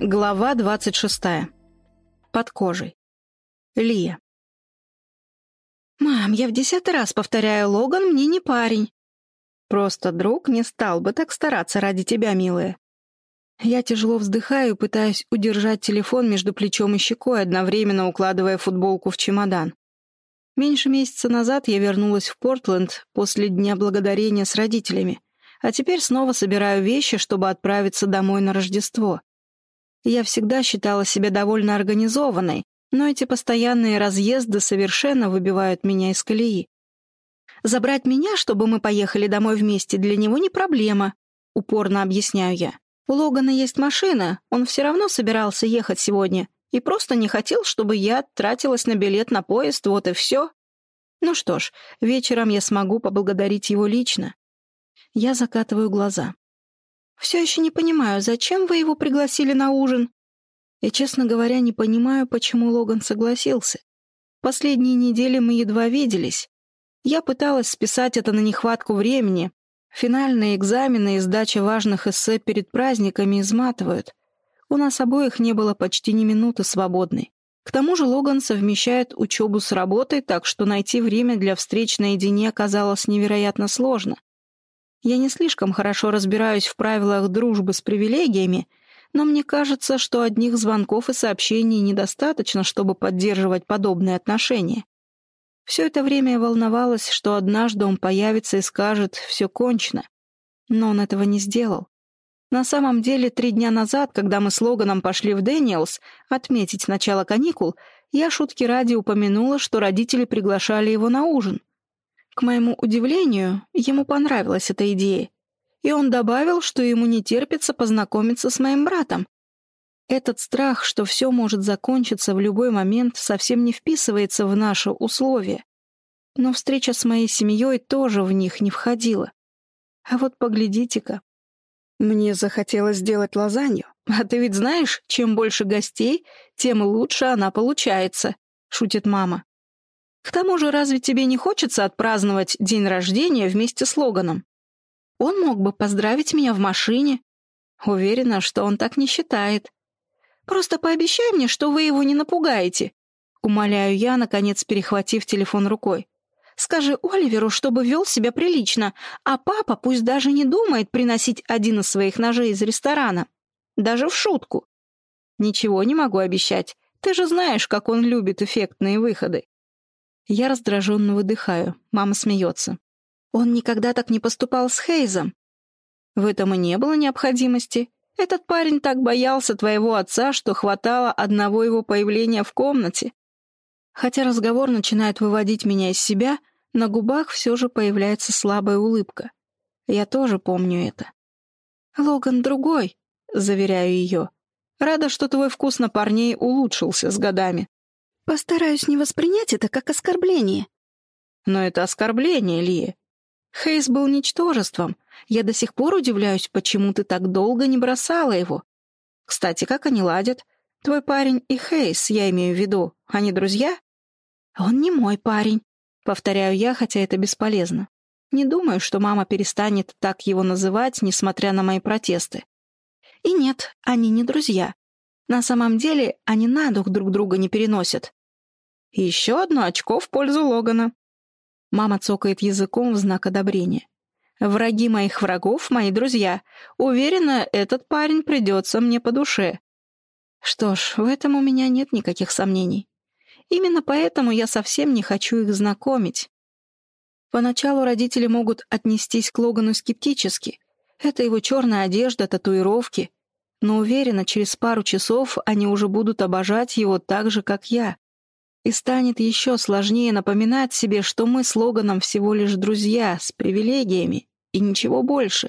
Глава 26. Под кожей. Лия. «Мам, я в десятый раз повторяю, Логан мне не парень». «Просто друг не стал бы так стараться ради тебя, милая». Я тяжело вздыхаю, пытаясь удержать телефон между плечом и щекой, одновременно укладывая футболку в чемодан. Меньше месяца назад я вернулась в Портленд после Дня Благодарения с родителями, а теперь снова собираю вещи, чтобы отправиться домой на Рождество. Я всегда считала себя довольно организованной, но эти постоянные разъезды совершенно выбивают меня из колеи. «Забрать меня, чтобы мы поехали домой вместе, для него не проблема», — упорно объясняю я. «У Логана есть машина, он все равно собирался ехать сегодня и просто не хотел, чтобы я тратилась на билет на поезд, вот и все. Ну что ж, вечером я смогу поблагодарить его лично». Я закатываю глаза. Все еще не понимаю, зачем вы его пригласили на ужин? И, честно говоря, не понимаю, почему Логан согласился. Последние недели мы едва виделись. Я пыталась списать это на нехватку времени. Финальные экзамены и сдача важных эссе перед праздниками изматывают. У нас обоих не было почти ни минуты свободной. К тому же Логан совмещает учебу с работой, так что найти время для встреч наедине оказалось невероятно сложно. Я не слишком хорошо разбираюсь в правилах дружбы с привилегиями, но мне кажется, что одних звонков и сообщений недостаточно, чтобы поддерживать подобные отношения. Все это время я волновалась, что однажды он появится и скажет «все кончено». Но он этого не сделал. На самом деле, три дня назад, когда мы с Логаном пошли в Дэниелс отметить начало каникул, я шутки ради упомянула, что родители приглашали его на ужин. К моему удивлению, ему понравилась эта идея, и он добавил, что ему не терпится познакомиться с моим братом. Этот страх, что все может закончиться в любой момент, совсем не вписывается в наши условия. Но встреча с моей семьей тоже в них не входила. А вот поглядите-ка. Мне захотелось сделать лазанью. А ты ведь знаешь, чем больше гостей, тем лучше она получается, шутит мама. К тому же, разве тебе не хочется отпраздновать день рождения вместе с Логаном? Он мог бы поздравить меня в машине. Уверена, что он так не считает. Просто пообещай мне, что вы его не напугаете. Умоляю я, наконец перехватив телефон рукой. Скажи Оливеру, чтобы вел себя прилично, а папа пусть даже не думает приносить один из своих ножей из ресторана. Даже в шутку. Ничего не могу обещать. Ты же знаешь, как он любит эффектные выходы. Я раздраженно выдыхаю. Мама смеется. Он никогда так не поступал с Хейзом. В этом и не было необходимости. Этот парень так боялся твоего отца, что хватало одного его появления в комнате. Хотя разговор начинает выводить меня из себя, на губах все же появляется слабая улыбка. Я тоже помню это. «Логан другой», — заверяю ее. «Рада, что твой вкус на парней улучшился с годами». Постараюсь не воспринять это как оскорбление. Но это оскорбление, Ли. Хейс был ничтожеством. Я до сих пор удивляюсь, почему ты так долго не бросала его. Кстати, как они ладят? Твой парень и Хейс, я имею в виду, они друзья? Он не мой парень, повторяю я, хотя это бесполезно. Не думаю, что мама перестанет так его называть, несмотря на мои протесты. И нет, они не друзья. На самом деле, они на дух друг друга не переносят. Еще одно очко в пользу Логана. Мама цокает языком в знак одобрения. Враги моих врагов — мои друзья. Уверена, этот парень придется мне по душе. Что ж, в этом у меня нет никаких сомнений. Именно поэтому я совсем не хочу их знакомить. Поначалу родители могут отнестись к Логану скептически. Это его черная одежда, татуировки. Но уверена, через пару часов они уже будут обожать его так же, как я и станет еще сложнее напоминать себе, что мы с Логаном всего лишь друзья с привилегиями и ничего больше.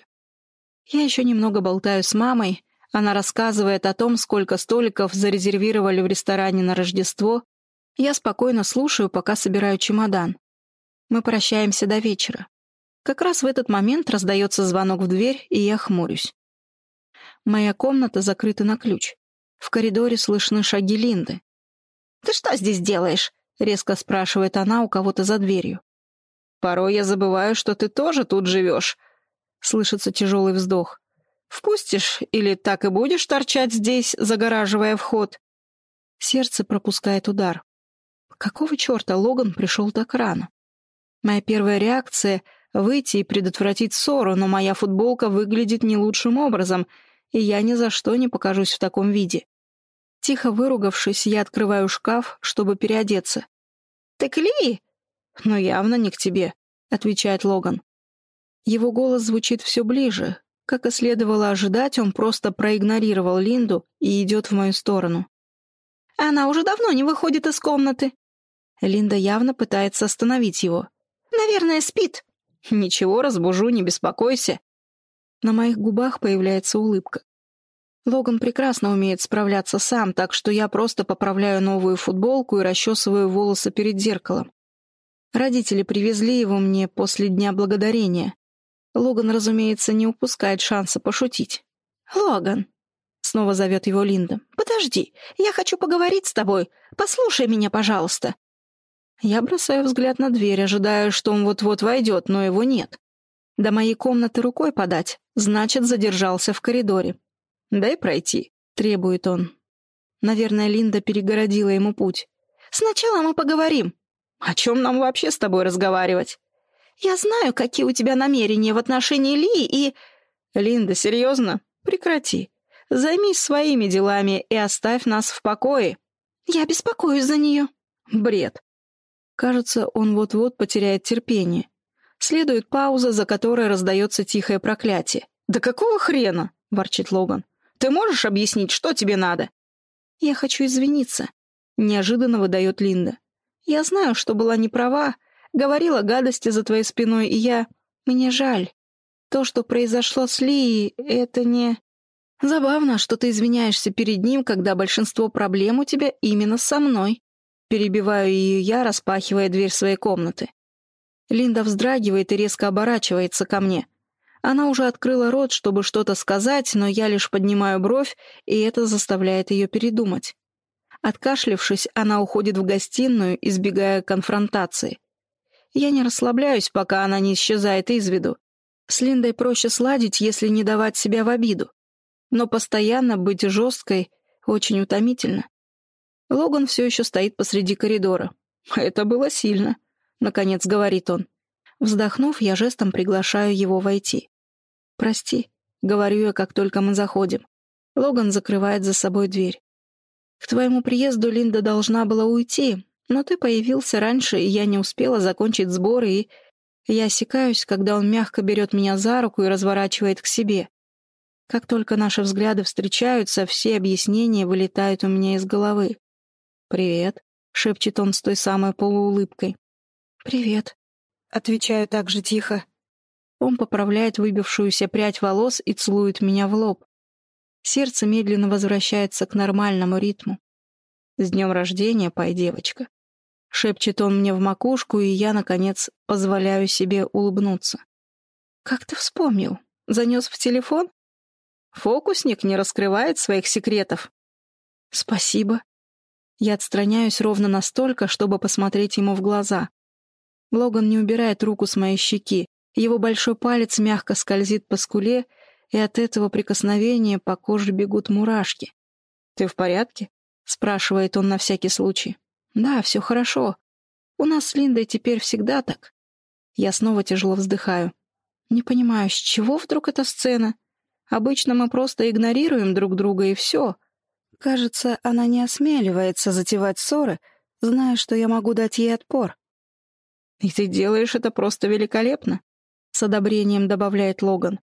Я еще немного болтаю с мамой, она рассказывает о том, сколько столиков зарезервировали в ресторане на Рождество. Я спокойно слушаю, пока собираю чемодан. Мы прощаемся до вечера. Как раз в этот момент раздается звонок в дверь, и я хмурюсь. Моя комната закрыта на ключ. В коридоре слышны шаги Линды. «Ты что здесь делаешь?» — резко спрашивает она у кого-то за дверью. «Порой я забываю, что ты тоже тут живешь», — слышится тяжелый вздох. Впустишь или так и будешь торчать здесь, загораживая вход?» Сердце пропускает удар. Какого черта Логан пришел так рано? Моя первая реакция — выйти и предотвратить ссору, но моя футболка выглядит не лучшим образом, и я ни за что не покажусь в таком виде. Тихо выругавшись, я открываю шкаф, чтобы переодеться. «Ты Кли?» «Но явно не к тебе», — отвечает Логан. Его голос звучит все ближе. Как и следовало ожидать, он просто проигнорировал Линду и идет в мою сторону. «Она уже давно не выходит из комнаты». Линда явно пытается остановить его. «Наверное, спит». «Ничего, разбужу, не беспокойся». На моих губах появляется улыбка. Логан прекрасно умеет справляться сам, так что я просто поправляю новую футболку и расчесываю волосы перед зеркалом. Родители привезли его мне после Дня Благодарения. Логан, разумеется, не упускает шанса пошутить. «Логан!» — снова зовет его Линда. «Подожди, я хочу поговорить с тобой. Послушай меня, пожалуйста». Я бросаю взгляд на дверь, ожидая, что он вот-вот войдет, но его нет. До моей комнаты рукой подать, значит, задержался в коридоре. «Дай пройти», — требует он. Наверное, Линда перегородила ему путь. «Сначала мы поговорим». «О чем нам вообще с тобой разговаривать?» «Я знаю, какие у тебя намерения в отношении Ли и...» «Линда, серьезно? Прекрати. Займись своими делами и оставь нас в покое». «Я беспокоюсь за нее». «Бред». Кажется, он вот-вот потеряет терпение. Следует пауза, за которой раздается тихое проклятие. «Да какого хрена?» — ворчит Логан. Ты можешь объяснить, что тебе надо?» «Я хочу извиниться», — неожиданно выдает Линда. «Я знаю, что была не права, говорила гадости за твоей спиной, и я... Мне жаль. То, что произошло с Лией, это не... Забавно, что ты извиняешься перед ним, когда большинство проблем у тебя именно со мной». Перебиваю ее я, распахивая дверь своей комнаты. Линда вздрагивает и резко оборачивается ко мне — она уже открыла рот, чтобы что-то сказать, но я лишь поднимаю бровь, и это заставляет ее передумать. Откашлившись, она уходит в гостиную, избегая конфронтации. Я не расслабляюсь, пока она не исчезает из виду. С Линдой проще сладить, если не давать себя в обиду. Но постоянно быть жесткой очень утомительно. Логан все еще стоит посреди коридора. «Это было сильно», — наконец говорит он. Вздохнув, я жестом приглашаю его войти. «Прости», — говорю я, как только мы заходим. Логан закрывает за собой дверь. «К твоему приезду Линда должна была уйти, но ты появился раньше, и я не успела закончить сборы, и...» Я осекаюсь, когда он мягко берет меня за руку и разворачивает к себе. Как только наши взгляды встречаются, все объяснения вылетают у меня из головы. «Привет», — шепчет он с той самой полуулыбкой. «Привет», Отвечаю так же тихо. Он поправляет выбившуюся прядь волос и целует меня в лоб. Сердце медленно возвращается к нормальному ритму. «С днем рождения, пой, девочка!» Шепчет он мне в макушку, и я, наконец, позволяю себе улыбнуться. «Как ты вспомнил? Занес в телефон?» «Фокусник не раскрывает своих секретов». «Спасибо». Я отстраняюсь ровно настолько, чтобы посмотреть ему в глаза. Логан не убирает руку с моей щеки. Его большой палец мягко скользит по скуле, и от этого прикосновения по коже бегут мурашки. «Ты в порядке?» — спрашивает он на всякий случай. «Да, все хорошо. У нас с Линдой теперь всегда так». Я снова тяжело вздыхаю. Не понимаю, с чего вдруг эта сцена? Обычно мы просто игнорируем друг друга, и все. Кажется, она не осмеливается затевать ссоры, зная, что я могу дать ей отпор. «И ты делаешь это просто великолепно», — с одобрением добавляет Логан.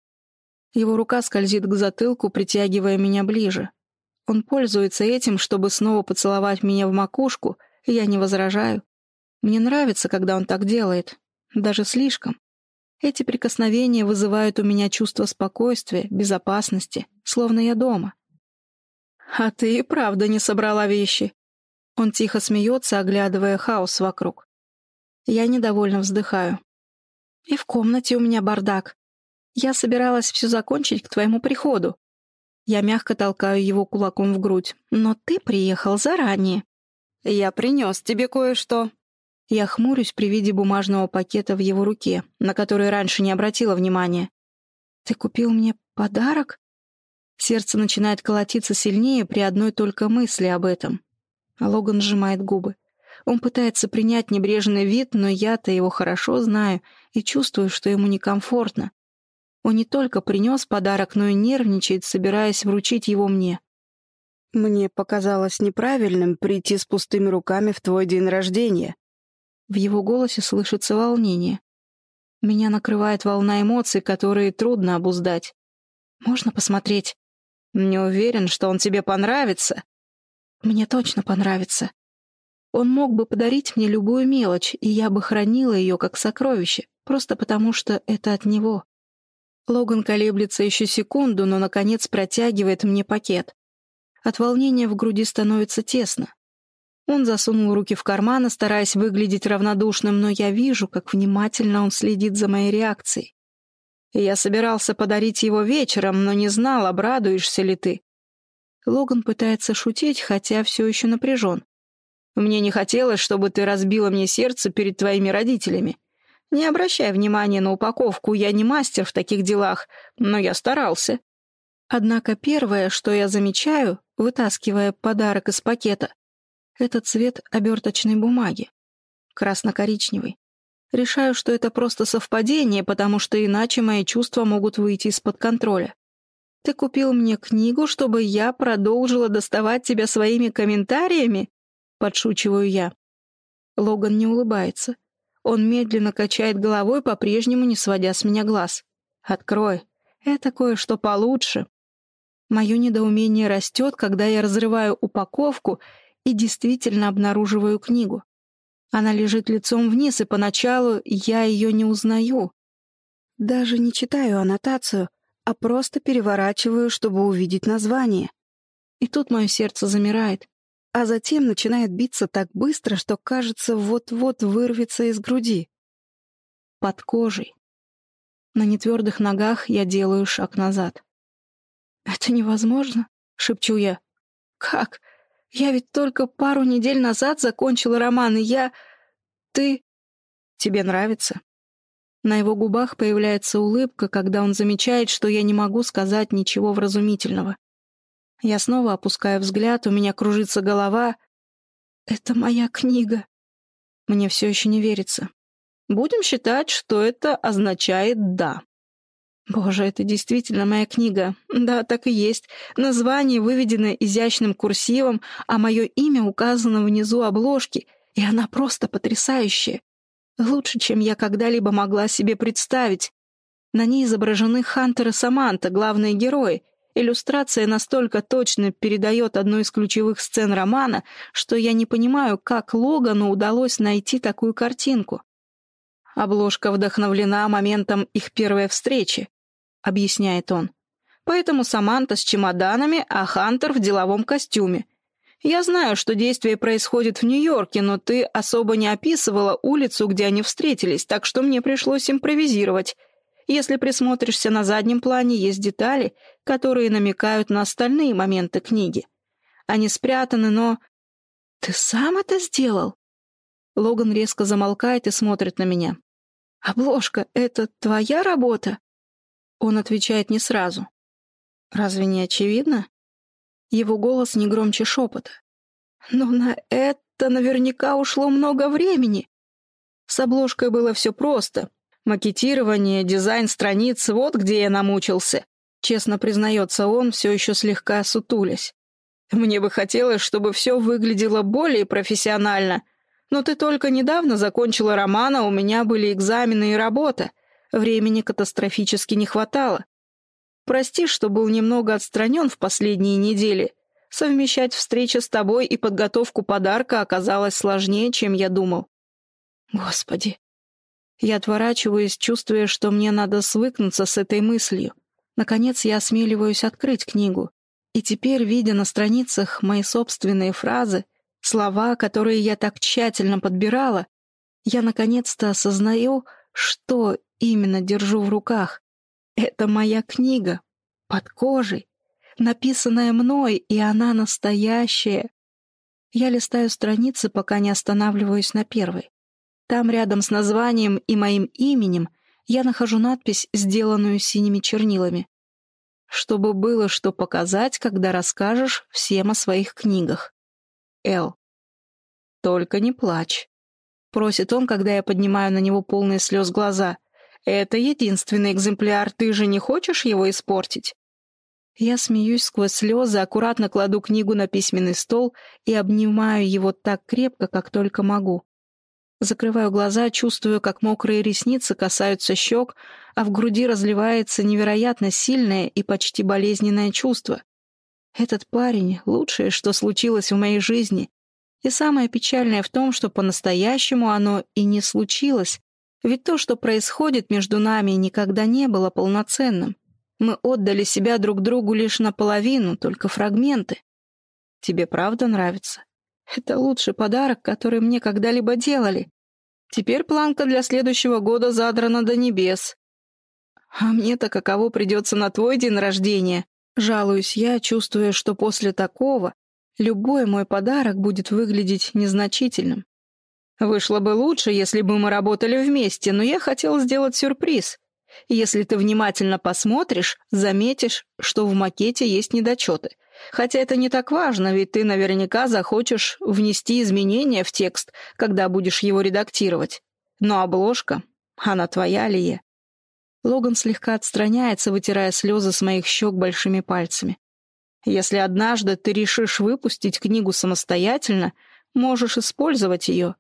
Его рука скользит к затылку, притягивая меня ближе. Он пользуется этим, чтобы снова поцеловать меня в макушку, и я не возражаю. Мне нравится, когда он так делает. Даже слишком. Эти прикосновения вызывают у меня чувство спокойствия, безопасности, словно я дома. «А ты и правда не собрала вещи?» Он тихо смеется, оглядывая хаос вокруг. Я недовольно вздыхаю. И в комнате у меня бардак. Я собиралась все закончить к твоему приходу. Я мягко толкаю его кулаком в грудь. Но ты приехал заранее. Я принес тебе кое-что. Я хмурюсь при виде бумажного пакета в его руке, на который раньше не обратила внимания. Ты купил мне подарок? Сердце начинает колотиться сильнее при одной только мысли об этом. Логан сжимает губы. Он пытается принять небрежный вид, но я-то его хорошо знаю и чувствую, что ему некомфортно. Он не только принес подарок, но и нервничает, собираясь вручить его мне. «Мне показалось неправильным прийти с пустыми руками в твой день рождения». В его голосе слышится волнение. Меня накрывает волна эмоций, которые трудно обуздать. «Можно посмотреть?» «Не уверен, что он тебе понравится». «Мне точно понравится. Он мог бы подарить мне любую мелочь, и я бы хранила ее как сокровище, просто потому что это от него». Логан колеблется еще секунду, но, наконец, протягивает мне пакет. От волнения в груди становится тесно. Он засунул руки в карманы, стараясь выглядеть равнодушным, но я вижу, как внимательно он следит за моей реакцией. Я собирался подарить его вечером, но не знал, обрадуешься ли ты. Логан пытается шутить, хотя все еще напряжен. Мне не хотелось, чтобы ты разбила мне сердце перед твоими родителями. Не обращай внимания на упаковку, я не мастер в таких делах, но я старался. Однако первое, что я замечаю, вытаскивая подарок из пакета, это цвет оберточной бумаги. Красно-коричневый. Решаю, что это просто совпадение, потому что иначе мои чувства могут выйти из-под контроля. Ты купил мне книгу, чтобы я продолжила доставать тебя своими комментариями? Подшучиваю я. Логан не улыбается. Он медленно качает головой, по-прежнему не сводя с меня глаз. «Открой. Это кое-что получше». Мое недоумение растет, когда я разрываю упаковку и действительно обнаруживаю книгу. Она лежит лицом вниз, и поначалу я ее не узнаю. Даже не читаю аннотацию, а просто переворачиваю, чтобы увидеть название. И тут мое сердце замирает, а затем начинает биться так быстро, что, кажется, вот-вот вырвется из груди. Под кожей. На нетвердых ногах я делаю шаг назад. «Это невозможно», — шепчу я. «Как? Я ведь только пару недель назад закончила роман, и я... Ты... Тебе нравится?» На его губах появляется улыбка, когда он замечает, что я не могу сказать ничего вразумительного. Я снова опускаю взгляд, у меня кружится голова. «Это моя книга». Мне все еще не верится. Будем считать, что это означает «да». Боже, это действительно моя книга. Да, так и есть. Название выведено изящным курсивом, а мое имя указано внизу обложки, и она просто потрясающая. Лучше, чем я когда-либо могла себе представить. На ней изображены Хантер и Саманта, главные герои. Иллюстрация настолько точно передает одну из ключевых сцен романа, что я не понимаю, как Логану удалось найти такую картинку. Обложка вдохновлена моментом их первой встречи. — объясняет он. «Поэтому Саманта с чемоданами, а Хантер в деловом костюме. Я знаю, что действие происходит в Нью-Йорке, но ты особо не описывала улицу, где они встретились, так что мне пришлось импровизировать. Если присмотришься на заднем плане, есть детали, которые намекают на остальные моменты книги. Они спрятаны, но... Ты сам это сделал?» Логан резко замолкает и смотрит на меня. «Обложка — это твоя работа?» Он отвечает не сразу. Разве не очевидно? Его голос не громче шепота. Но на это наверняка ушло много времени. С обложкой было все просто. Макетирование, дизайн страниц — вот где я намучился. Честно признается он, все еще слегка сутулясь. Мне бы хотелось, чтобы все выглядело более профессионально. Но ты только недавно закончила роман, а у меня были экзамены и работа. Времени катастрофически не хватало. Прости, что был немного отстранен в последние недели. Совмещать встречи с тобой и подготовку подарка оказалось сложнее, чем я думал. Господи. Я отворачиваюсь, чувствуя, что мне надо свыкнуться с этой мыслью. Наконец я осмеливаюсь открыть книгу. И теперь, видя на страницах мои собственные фразы, слова, которые я так тщательно подбирала, я наконец-то осознаю, что именно держу в руках. Это моя книга, под кожей, написанная мной, и она настоящая. Я листаю страницы, пока не останавливаюсь на первой. Там рядом с названием и моим именем я нахожу надпись, сделанную синими чернилами. чтобы было что показать, когда расскажешь всем о своих книгах. Эл. Только не плачь. Просит он, когда я поднимаю на него полные слез глаза. Это единственный экземпляр, ты же не хочешь его испортить? Я смеюсь сквозь слезы, аккуратно кладу книгу на письменный стол и обнимаю его так крепко, как только могу. Закрываю глаза, чувствую, как мокрые ресницы касаются щек, а в груди разливается невероятно сильное и почти болезненное чувство. Этот парень — лучшее, что случилось в моей жизни. И самое печальное в том, что по-настоящему оно и не случилось, ведь то, что происходит между нами, никогда не было полноценным. Мы отдали себя друг другу лишь наполовину, только фрагменты. Тебе правда нравится? Это лучший подарок, который мне когда-либо делали. Теперь планка для следующего года задрана до небес. А мне-то каково придется на твой день рождения? Жалуюсь я, чувствуя, что после такого любой мой подарок будет выглядеть незначительным. Вышло бы лучше, если бы мы работали вместе, но я хотел сделать сюрприз. Если ты внимательно посмотришь, заметишь, что в макете есть недочеты. Хотя это не так важно, ведь ты наверняка захочешь внести изменения в текст, когда будешь его редактировать. Но обложка, она твоя, Лия. Логан слегка отстраняется, вытирая слезы с моих щек большими пальцами. Если однажды ты решишь выпустить книгу самостоятельно, можешь использовать ее.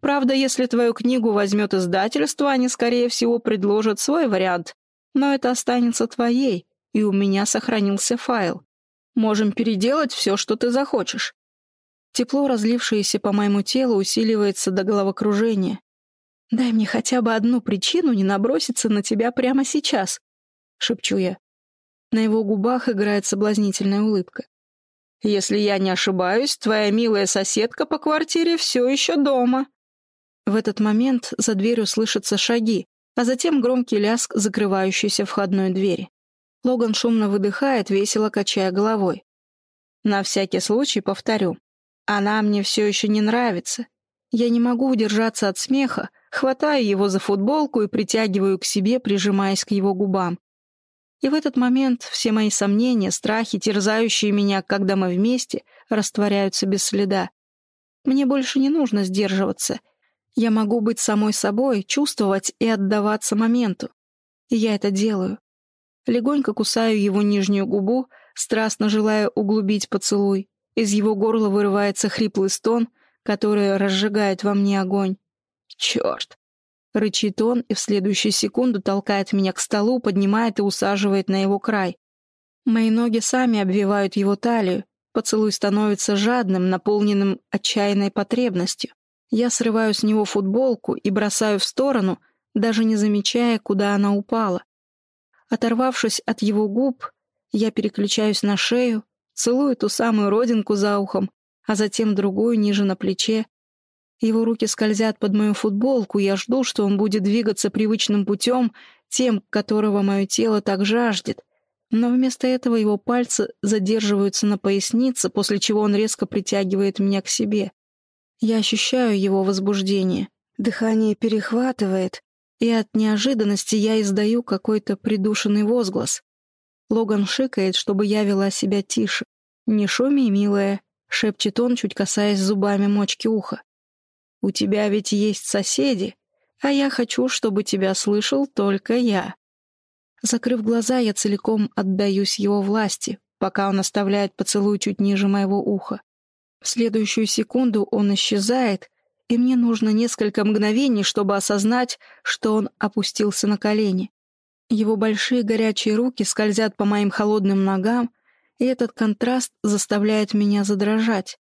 Правда, если твою книгу возьмет издательство, они, скорее всего, предложат свой вариант, но это останется твоей, и у меня сохранился файл. Можем переделать все, что ты захочешь. Тепло, разлившееся по моему телу, усиливается до головокружения. «Дай мне хотя бы одну причину не наброситься на тебя прямо сейчас», — шепчу я. На его губах играет соблазнительная улыбка. «Если я не ошибаюсь, твоя милая соседка по квартире все еще дома». В этот момент за дверью слышатся шаги, а затем громкий ляск закрывающейся входной двери. Логан шумно выдыхает, весело качая головой. На всякий случай повторю. Она мне все еще не нравится. Я не могу удержаться от смеха, хватаю его за футболку и притягиваю к себе, прижимаясь к его губам. И в этот момент все мои сомнения, страхи, терзающие меня, когда мы вместе, растворяются без следа. Мне больше не нужно сдерживаться — я могу быть самой собой, чувствовать и отдаваться моменту. И я это делаю. Легонько кусаю его нижнюю губу, страстно желая углубить поцелуй. Из его горла вырывается хриплый стон, который разжигает во мне огонь. «Черт!» — рычит он и в следующую секунду толкает меня к столу, поднимает и усаживает на его край. Мои ноги сами обвивают его талию. Поцелуй становится жадным, наполненным отчаянной потребностью. Я срываю с него футболку и бросаю в сторону, даже не замечая, куда она упала. Оторвавшись от его губ, я переключаюсь на шею, целую ту самую родинку за ухом, а затем другую ниже на плече. Его руки скользят под мою футболку, я жду, что он будет двигаться привычным путем, тем, которого мое тело так жаждет. Но вместо этого его пальцы задерживаются на пояснице, после чего он резко притягивает меня к себе. Я ощущаю его возбуждение. Дыхание перехватывает, и от неожиданности я издаю какой-то придушенный возглас. Логан шикает, чтобы я вела себя тише. «Не шуми, милая», — шепчет он, чуть касаясь зубами мочки уха. «У тебя ведь есть соседи, а я хочу, чтобы тебя слышал только я». Закрыв глаза, я целиком отдаюсь его власти, пока он оставляет поцелуй чуть ниже моего уха. В следующую секунду он исчезает, и мне нужно несколько мгновений, чтобы осознать, что он опустился на колени. Его большие горячие руки скользят по моим холодным ногам, и этот контраст заставляет меня задрожать.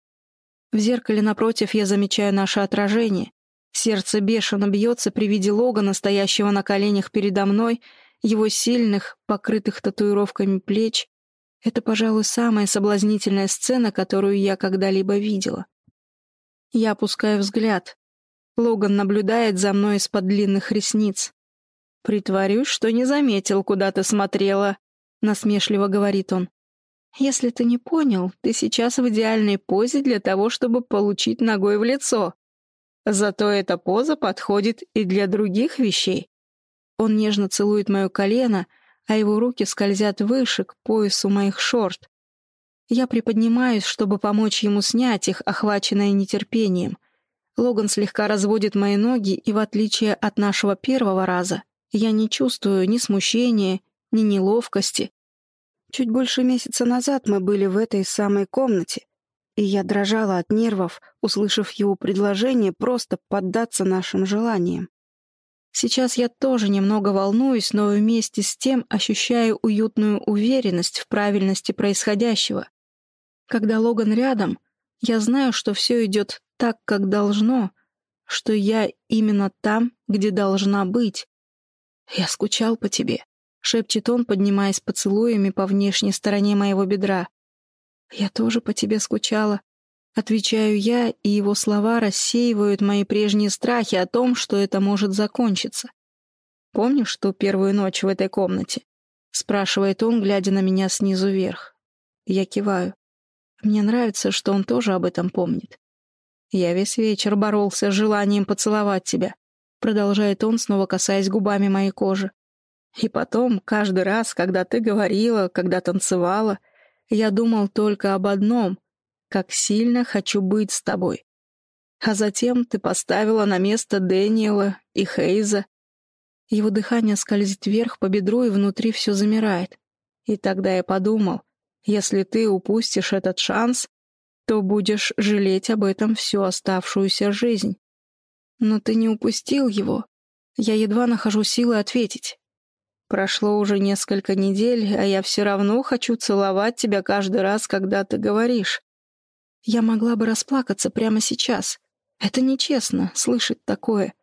В зеркале напротив я замечаю наше отражение. Сердце бешено бьется при виде Логана, стоящего на коленях передо мной, его сильных, покрытых татуировками плеч, это, пожалуй, самая соблазнительная сцена, которую я когда-либо видела. Я опускаю взгляд. Логан наблюдает за мной из-под длинных ресниц. «Притворюсь, что не заметил, куда ты смотрела», — насмешливо говорит он. «Если ты не понял, ты сейчас в идеальной позе для того, чтобы получить ногой в лицо. Зато эта поза подходит и для других вещей». Он нежно целует мое колено, а его руки скользят выше, к поясу моих шорт. Я приподнимаюсь, чтобы помочь ему снять их, охваченное нетерпением. Логан слегка разводит мои ноги, и в отличие от нашего первого раза, я не чувствую ни смущения, ни неловкости. Чуть больше месяца назад мы были в этой самой комнате, и я дрожала от нервов, услышав его предложение просто поддаться нашим желаниям. Сейчас я тоже немного волнуюсь, но вместе с тем ощущаю уютную уверенность в правильности происходящего. Когда Логан рядом, я знаю, что все идет так, как должно, что я именно там, где должна быть. «Я скучал по тебе», — шепчет он, поднимаясь поцелуями по внешней стороне моего бедра. «Я тоже по тебе скучала», — отвечаю я, и его слова рассеивают мои прежние страхи о том, что это может закончиться. «Помнишь ту первую ночь в этой комнате?» — спрашивает он, глядя на меня снизу вверх. Я киваю. Мне нравится, что он тоже об этом помнит. Я весь вечер боролся с желанием поцеловать тебя, продолжает он, снова касаясь губами моей кожи. И потом, каждый раз, когда ты говорила, когда танцевала — я думал только об одном — как сильно хочу быть с тобой. А затем ты поставила на место Дэниела и Хейза. Его дыхание скользит вверх по бедру, и внутри все замирает. И тогда я подумал, если ты упустишь этот шанс, то будешь жалеть об этом всю оставшуюся жизнь. Но ты не упустил его. Я едва нахожу силы ответить. Прошло уже несколько недель, а я все равно хочу целовать тебя каждый раз, когда ты говоришь. Я могла бы расплакаться прямо сейчас. Это нечестно, слышать такое.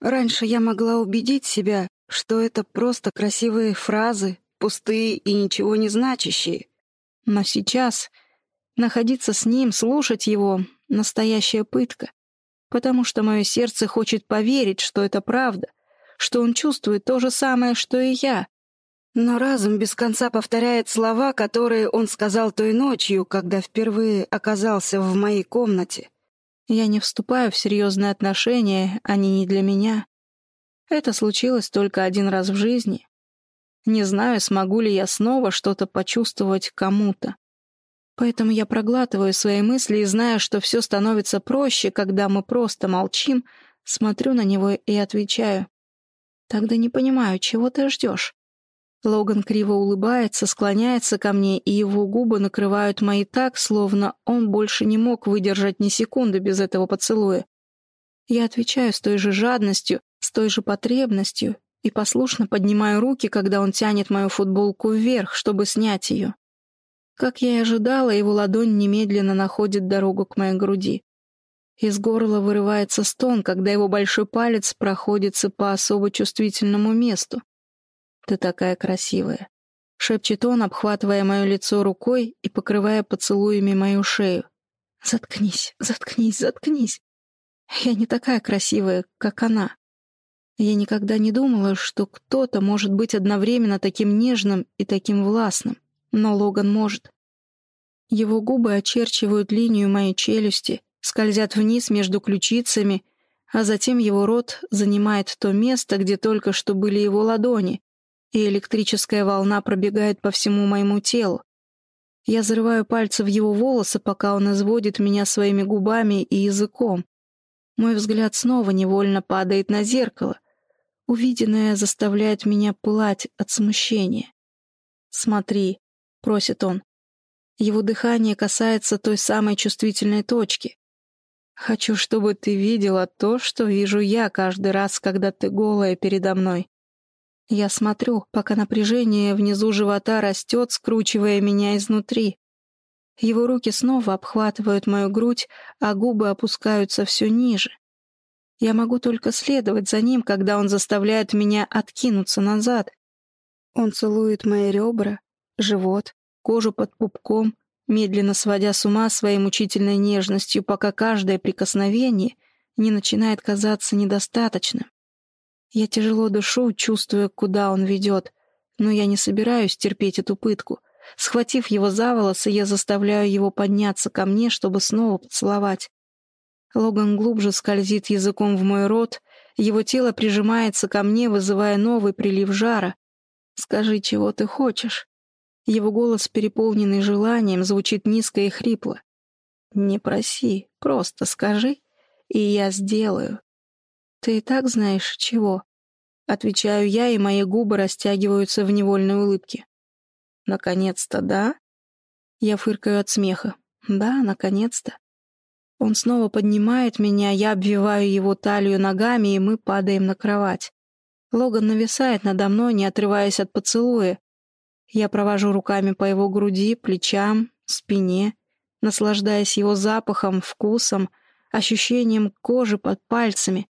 Раньше я могла убедить себя, что это просто красивые фразы, пустые и ничего не значащие. Но сейчас находиться с ним, слушать его — настоящая пытка. Потому что мое сердце хочет поверить, что это правда, что он чувствует то же самое, что и я. Но разум без конца повторяет слова, которые он сказал той ночью, когда впервые оказался в моей комнате. Я не вступаю в серьезные отношения, они не для меня. Это случилось только один раз в жизни. Не знаю, смогу ли я снова что-то почувствовать кому-то. Поэтому я проглатываю свои мысли и, зная, что все становится проще, когда мы просто молчим, смотрю на него и отвечаю. Тогда не понимаю, чего ты ждешь?» Логан криво улыбается, склоняется ко мне, и его губы накрывают мои так, словно он больше не мог выдержать ни секунды без этого поцелуя. Я отвечаю с той же жадностью, с той же потребностью, и послушно поднимаю руки, когда он тянет мою футболку вверх, чтобы снять ее. Как я и ожидала, его ладонь немедленно находит дорогу к моей груди. Из горла вырывается стон, когда его большой палец проходится по особо чувствительному месту. «Ты такая красивая», — шепчет он, обхватывая мое лицо рукой и покрывая поцелуями мою шею. «Заткнись, заткнись, заткнись. Я не такая красивая, как она. Я никогда не думала, что кто-то может быть одновременно таким нежным и таким властным, но Логан может. Его губы очерчивают линию моей челюсти, скользят вниз между ключицами, а затем его рот занимает то место, где только что были его ладони, и электрическая волна пробегает по всему моему телу. Я зарываю пальцы в его волосы, пока он изводит меня своими губами и языком. Мой взгляд снова невольно падает на зеркало. Увиденное заставляет меня пылать от смущения. «Смотри», — просит он. Его дыхание касается той самой чувствительной точки. Хочу, чтобы ты видела то, что вижу я каждый раз, когда ты голая передо мной. Я смотрю, пока напряжение внизу живота растет, скручивая меня изнутри. Его руки снова обхватывают мою грудь, а губы опускаются все ниже. Я могу только следовать за ним, когда он заставляет меня откинуться назад. Он целует мои ребра, живот, кожу под пупком, медленно сводя с ума своей мучительной нежностью, пока каждое прикосновение не начинает казаться недостаточным. Я тяжело дышу, чувствуя, куда он ведет, но я не собираюсь терпеть эту пытку. Схватив его за волосы, я заставляю его подняться ко мне, чтобы снова поцеловать. Логан глубже скользит языком в мой рот, его тело прижимается ко мне, вызывая новый прилив жара. Скажи, чего ты хочешь. Его голос, переполненный желанием, звучит низко и хрипло. Не проси, просто скажи, и я сделаю. Ты и так знаешь, чего. Отвечаю я, и мои губы растягиваются в невольной улыбке. Наконец-то, да? Я фыркаю от смеха. Да, наконец-то. Он снова поднимает меня, я обвиваю его талию ногами, и мы падаем на кровать. Логан нависает надо мной, не отрываясь от поцелуя. Я провожу руками по его груди, плечам, спине, наслаждаясь его запахом, вкусом, ощущением кожи под пальцами.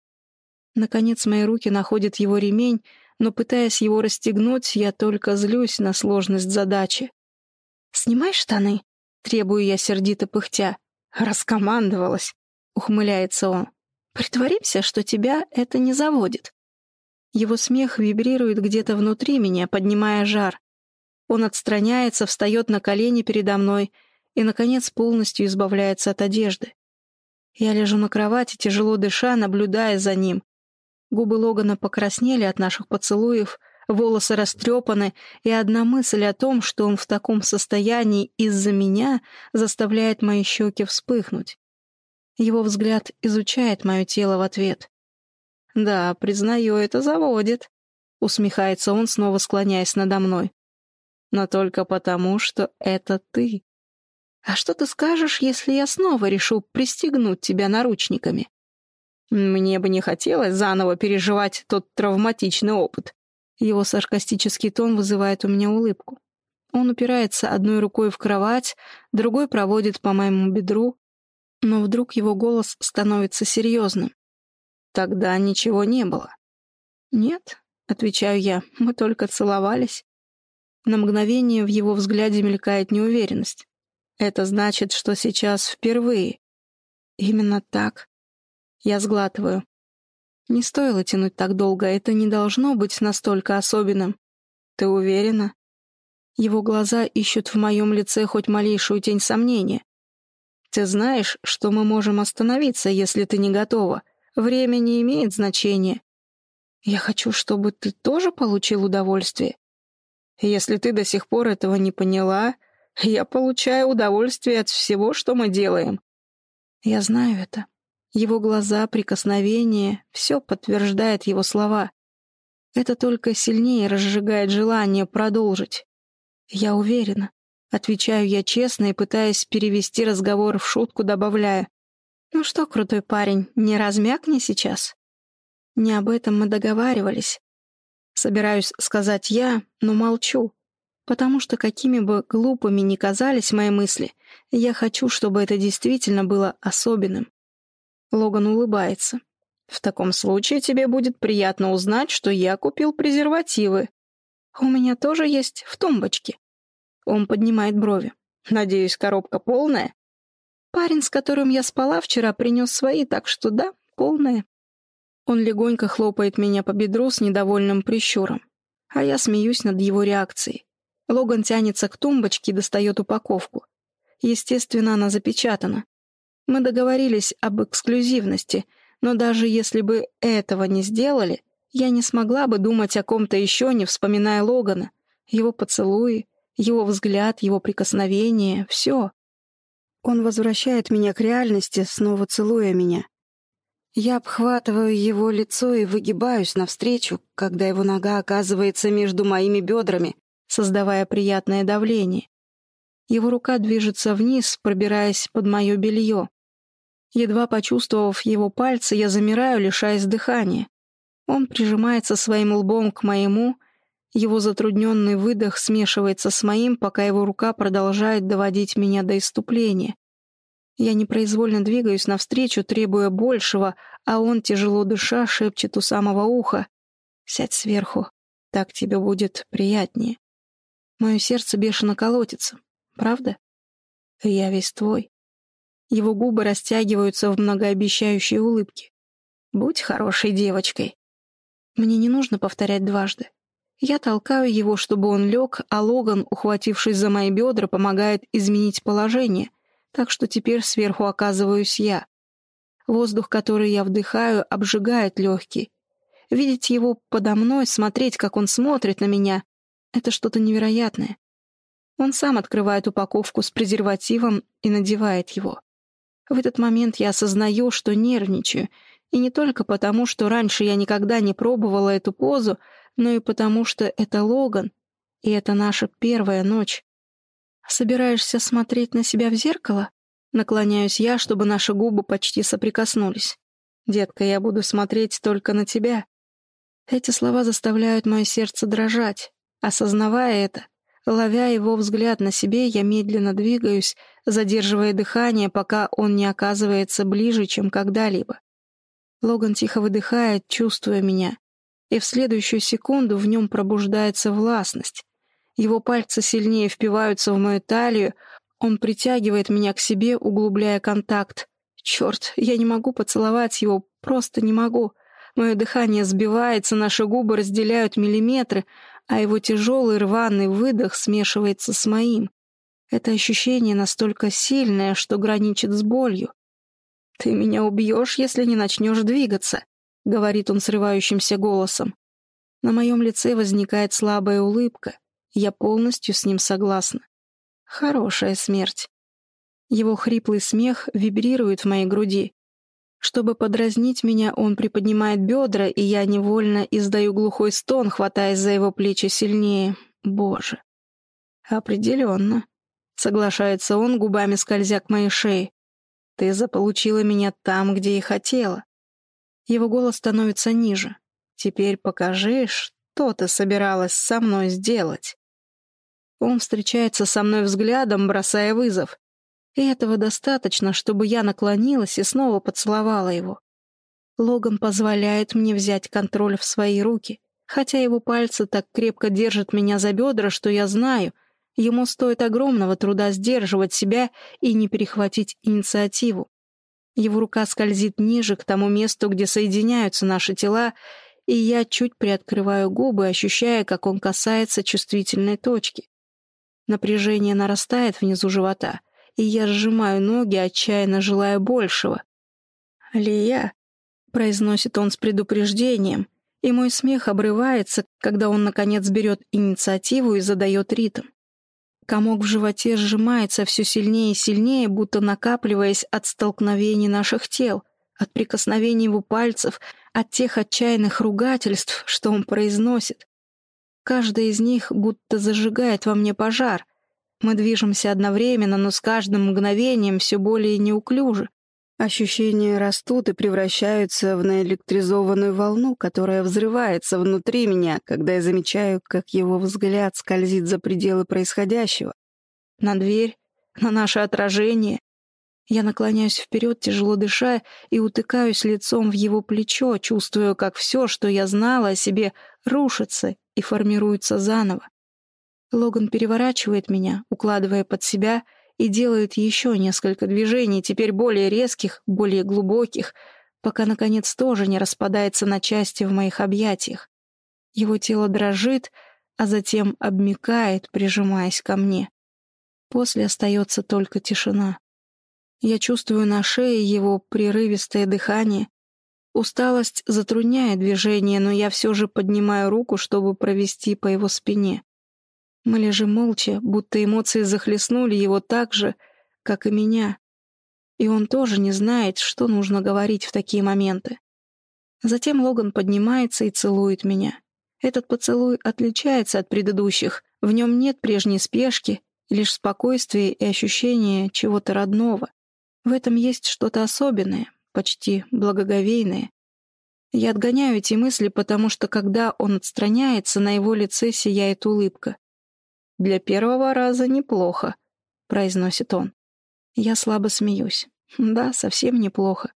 Наконец мои руки находят его ремень, но, пытаясь его расстегнуть, я только злюсь на сложность задачи. «Снимай штаны», — требую я сердито пыхтя. «Раскомандовалась», — ухмыляется он. «Притворимся, что тебя это не заводит». Его смех вибрирует где-то внутри меня, поднимая жар. Он отстраняется, встает на колени передо мной и, наконец, полностью избавляется от одежды. Я лежу на кровати, тяжело дыша, наблюдая за ним. Губы Логана покраснели от наших поцелуев, волосы растрепаны, и одна мысль о том, что он в таком состоянии из-за меня, заставляет мои щеки вспыхнуть. Его взгляд изучает мое тело в ответ. «Да, признаю, это заводит», — усмехается он, снова склоняясь надо мной. «Но только потому, что это ты. А что ты скажешь, если я снова решу пристегнуть тебя наручниками?» «Мне бы не хотелось заново переживать тот травматичный опыт», его саркастический тон вызывает у меня улыбку. Он упирается одной рукой в кровать, другой проводит по моему бедру, но вдруг его голос становится серьезным. Тогда ничего не было. «Нет», — отвечаю я, — «мы только целовались». На мгновение в его взгляде мелькает неуверенность. Это значит, что сейчас впервые. Именно так. Я сглатываю. Не стоило тянуть так долго, это не должно быть настолько особенным. Ты уверена? Его глаза ищут в моем лице хоть малейшую тень сомнения. Ты знаешь, что мы можем остановиться, если ты не готова. Время не имеет значения. Я хочу, чтобы ты тоже получил удовольствие. Если ты до сих пор этого не поняла, я получаю удовольствие от всего, что мы делаем. Я знаю это. Его глаза, прикосновения — все подтверждает его слова. Это только сильнее разжигает желание продолжить. Я уверена. Отвечаю я честно и пытаясь перевести разговор в шутку, добавляя. «Ну что, крутой парень, не размякни сейчас?» Не об этом мы договаривались. Собираюсь сказать я, но молчу. Потому что какими бы глупыми ни казались мои мысли, я хочу, чтобы это действительно было особенным. Логан улыбается. «В таком случае тебе будет приятно узнать, что я купил презервативы. У меня тоже есть в тумбочке». Он поднимает брови. «Надеюсь, коробка полная?» «Парень, с которым я спала вчера, принес свои, так что да, полная». Он легонько хлопает меня по бедру с недовольным прищуром. А я смеюсь над его реакцией. Логан тянется к тумбочке и достает упаковку. Естественно, она запечатана. Мы договорились об эксклюзивности, но даже если бы этого не сделали, я не смогла бы думать о ком-то еще, не вспоминая Логана. Его поцелуи, его взгляд, его прикосновение — все. Он возвращает меня к реальности, снова целуя меня. Я обхватываю его лицо и выгибаюсь навстречу, когда его нога оказывается между моими бедрами, создавая приятное давление. Его рука движется вниз, пробираясь под мое белье. Едва почувствовав его пальцы, я замираю, лишаясь дыхания. Он прижимается своим лбом к моему, его затрудненный выдох смешивается с моим, пока его рука продолжает доводить меня до иступления. Я непроизвольно двигаюсь навстречу, требуя большего, а он, тяжело дыша, шепчет у самого уха. «Сядь сверху, так тебе будет приятнее». Мое сердце бешено колотится, правда? Я весь твой. Его губы растягиваются в многообещающей улыбке. «Будь хорошей девочкой». Мне не нужно повторять дважды. Я толкаю его, чтобы он лег, а Логан, ухватившись за мои бедра, помогает изменить положение, так что теперь сверху оказываюсь я. Воздух, который я вдыхаю, обжигает легкие. Видеть его подо мной, смотреть, как он смотрит на меня, Это что-то невероятное. Он сам открывает упаковку с презервативом и надевает его. В этот момент я осознаю, что нервничаю, и не только потому, что раньше я никогда не пробовала эту позу, но и потому, что это Логан, и это наша первая ночь. Собираешься смотреть на себя в зеркало? Наклоняюсь я, чтобы наши губы почти соприкоснулись. «Детка, я буду смотреть только на тебя». Эти слова заставляют мое сердце дрожать. Осознавая это, ловя его взгляд на себе, я медленно двигаюсь, задерживая дыхание, пока он не оказывается ближе, чем когда-либо. Логан тихо выдыхает, чувствуя меня, и в следующую секунду в нем пробуждается властность. Его пальцы сильнее впиваются в мою талию, он притягивает меня к себе, углубляя контакт. Черт, я не могу поцеловать его, просто не могу. Мое дыхание сбивается, наши губы разделяют миллиметры, а его тяжелый рваный выдох смешивается с моим. Это ощущение настолько сильное, что граничит с болью. «Ты меня убьешь, если не начнешь двигаться», — говорит он срывающимся голосом. На моем лице возникает слабая улыбка. Я полностью с ним согласна. Хорошая смерть. Его хриплый смех вибрирует в моей груди. Чтобы подразнить меня, он приподнимает бедра, и я невольно издаю глухой стон, хватаясь за его плечи сильнее. Боже. Определенно. Соглашается он, губами скользя к моей шее. Ты заполучила меня там, где и хотела. Его голос становится ниже. Теперь покажи, что ты собиралась со мной сделать. Он встречается со мной взглядом, бросая вызов. Этого достаточно, чтобы я наклонилась и снова поцеловала его. Логан позволяет мне взять контроль в свои руки, хотя его пальцы так крепко держат меня за бедра, что я знаю, ему стоит огромного труда сдерживать себя и не перехватить инициативу. Его рука скользит ниже, к тому месту, где соединяются наши тела, и я чуть приоткрываю губы, ощущая, как он касается чувствительной точки. Напряжение нарастает внизу живота, и я сжимаю ноги, отчаянно желая большего. «Лия», — произносит он с предупреждением, и мой смех обрывается, когда он, наконец, берет инициативу и задает ритм. Комок в животе сжимается все сильнее и сильнее, будто накапливаясь от столкновений наших тел, от прикосновений его пальцев, от тех отчаянных ругательств, что он произносит. Каждая из них будто зажигает во мне пожар. Мы движемся одновременно, но с каждым мгновением все более неуклюже. Ощущения растут и превращаются в наэлектризованную волну, которая взрывается внутри меня, когда я замечаю, как его взгляд скользит за пределы происходящего. На дверь, на наше отражение. Я наклоняюсь вперед, тяжело дыша, и утыкаюсь лицом в его плечо, чувствуя, как все, что я знала о себе, рушится и формируется заново. Логан переворачивает меня, укладывая под себя, и делает еще несколько движений, теперь более резких, более глубоких, пока, наконец, тоже не распадается на части в моих объятиях. Его тело дрожит, а затем обмикает, прижимаясь ко мне. После остается только тишина. Я чувствую на шее его прерывистое дыхание, Усталость затрудняет движение, но я все же поднимаю руку, чтобы провести по его спине. Мы лежим молча, будто эмоции захлестнули его так же, как и меня. И он тоже не знает, что нужно говорить в такие моменты. Затем Логан поднимается и целует меня. Этот поцелуй отличается от предыдущих, в нем нет прежней спешки, лишь спокойствие и ощущение чего-то родного. В этом есть что-то особенное, почти благоговейные. Я отгоняю эти мысли, потому что, когда он отстраняется, на его лице сияет улыбка. «Для первого раза неплохо», — произносит он. Я слабо смеюсь. Да, совсем неплохо.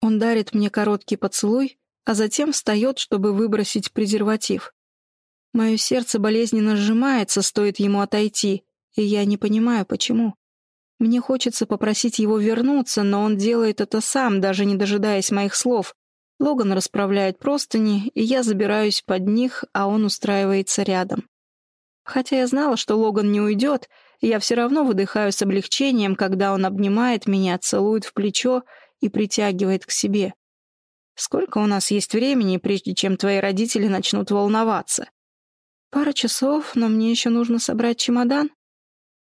Он дарит мне короткий поцелуй, а затем встает, чтобы выбросить презерватив. Мое сердце болезненно сжимается, стоит ему отойти, и я не понимаю, почему. Мне хочется попросить его вернуться, но он делает это сам, даже не дожидаясь моих слов. Логан расправляет простыни, и я забираюсь под них, а он устраивается рядом. Хотя я знала, что Логан не уйдет, я все равно выдыхаю с облегчением, когда он обнимает меня, целует в плечо и притягивает к себе. Сколько у нас есть времени, прежде чем твои родители начнут волноваться? Пара часов, но мне еще нужно собрать чемодан.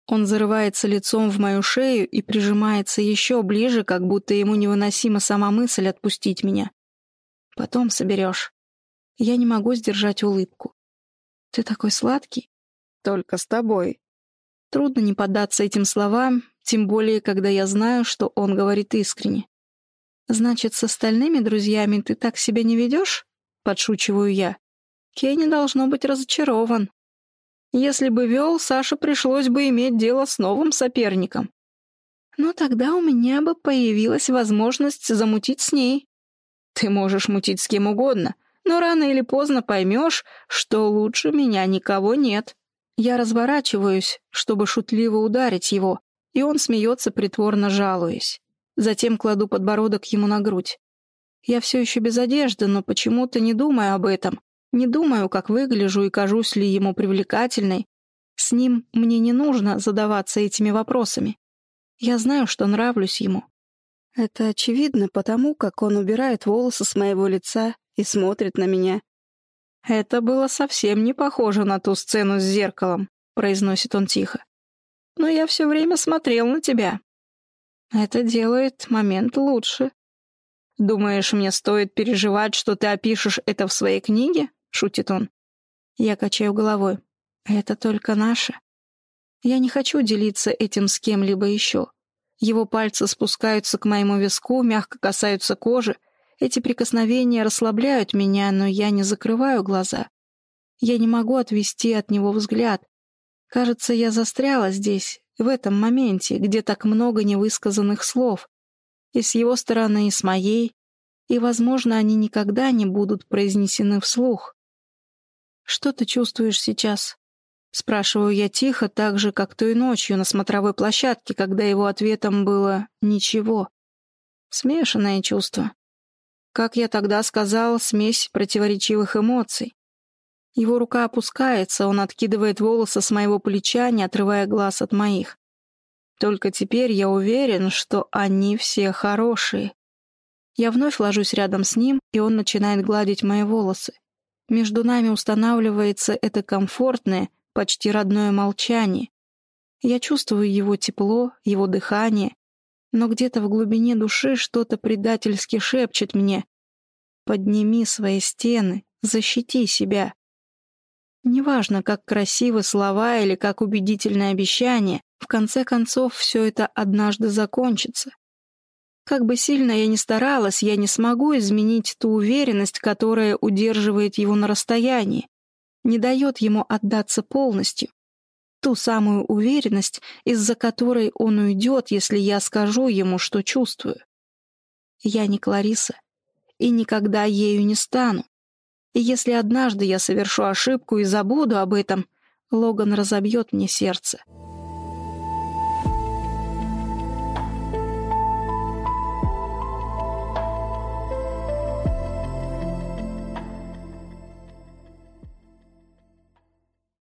Он зарывается лицом в мою шею и прижимается еще ближе, как будто ему невыносима сама мысль отпустить меня. Потом соберешь. Я не могу сдержать улыбку. Ты такой сладкий. Только с тобой. Трудно не поддаться этим словам, тем более, когда я знаю, что он говорит искренне. «Значит, с остальными друзьями ты так себя не ведешь?» — подшучиваю я. Кенни должно быть разочарован. Если бы вел, Саше пришлось бы иметь дело с новым соперником. Но тогда у меня бы появилась возможность замутить с ней. Ты можешь мутить с кем угодно, но рано или поздно поймешь, что лучше меня никого нет. Я разворачиваюсь, чтобы шутливо ударить его, и он смеется, притворно жалуясь. Затем кладу подбородок ему на грудь. Я все еще без одежды, но почему-то не думаю об этом. Не думаю, как выгляжу и кажусь ли ему привлекательной. С ним мне не нужно задаваться этими вопросами. Я знаю, что нравлюсь ему. Это очевидно потому, как он убирает волосы с моего лица и смотрит на меня. «Это было совсем не похоже на ту сцену с зеркалом», — произносит он тихо. «Но я все время смотрел на тебя. Это делает момент лучше. Думаешь, мне стоит переживать, что ты опишешь это в своей книге? Шутит он. Я качаю головой. Это только наше. Я не хочу делиться этим с кем-либо еще. Его пальцы спускаются к моему виску, мягко касаются кожи. Эти прикосновения расслабляют меня, но я не закрываю глаза. Я не могу отвести от него взгляд. Кажется, я застряла здесь, в этом моменте, где так много невысказанных слов, и с его стороны, и с моей, и, возможно, они никогда не будут произнесены вслух. «Что ты чувствуешь сейчас?» Спрашиваю я тихо, так же, как той ночью на смотровой площадке, когда его ответом было «ничего». Смешанное чувство. Как я тогда сказал, смесь противоречивых эмоций. Его рука опускается, он откидывает волосы с моего плеча, не отрывая глаз от моих. Только теперь я уверен, что они все хорошие. Я вновь ложусь рядом с ним, и он начинает гладить мои волосы. Между нами устанавливается это комфортное, почти родное молчание. Я чувствую его тепло, его дыхание, но где-то в глубине души что-то предательски шепчет мне «Подними свои стены, защити себя». Неважно, как красивы слова или как убедительное обещание, в конце концов все это однажды закончится. Как бы сильно я ни старалась, я не смогу изменить ту уверенность, которая удерживает его на расстоянии, не дает ему отдаться полностью. Ту самую уверенность, из-за которой он уйдет, если я скажу ему, что чувствую. Я не Клариса и никогда ею не стану. И если однажды я совершу ошибку и забуду об этом, Логан разобьет мне сердце.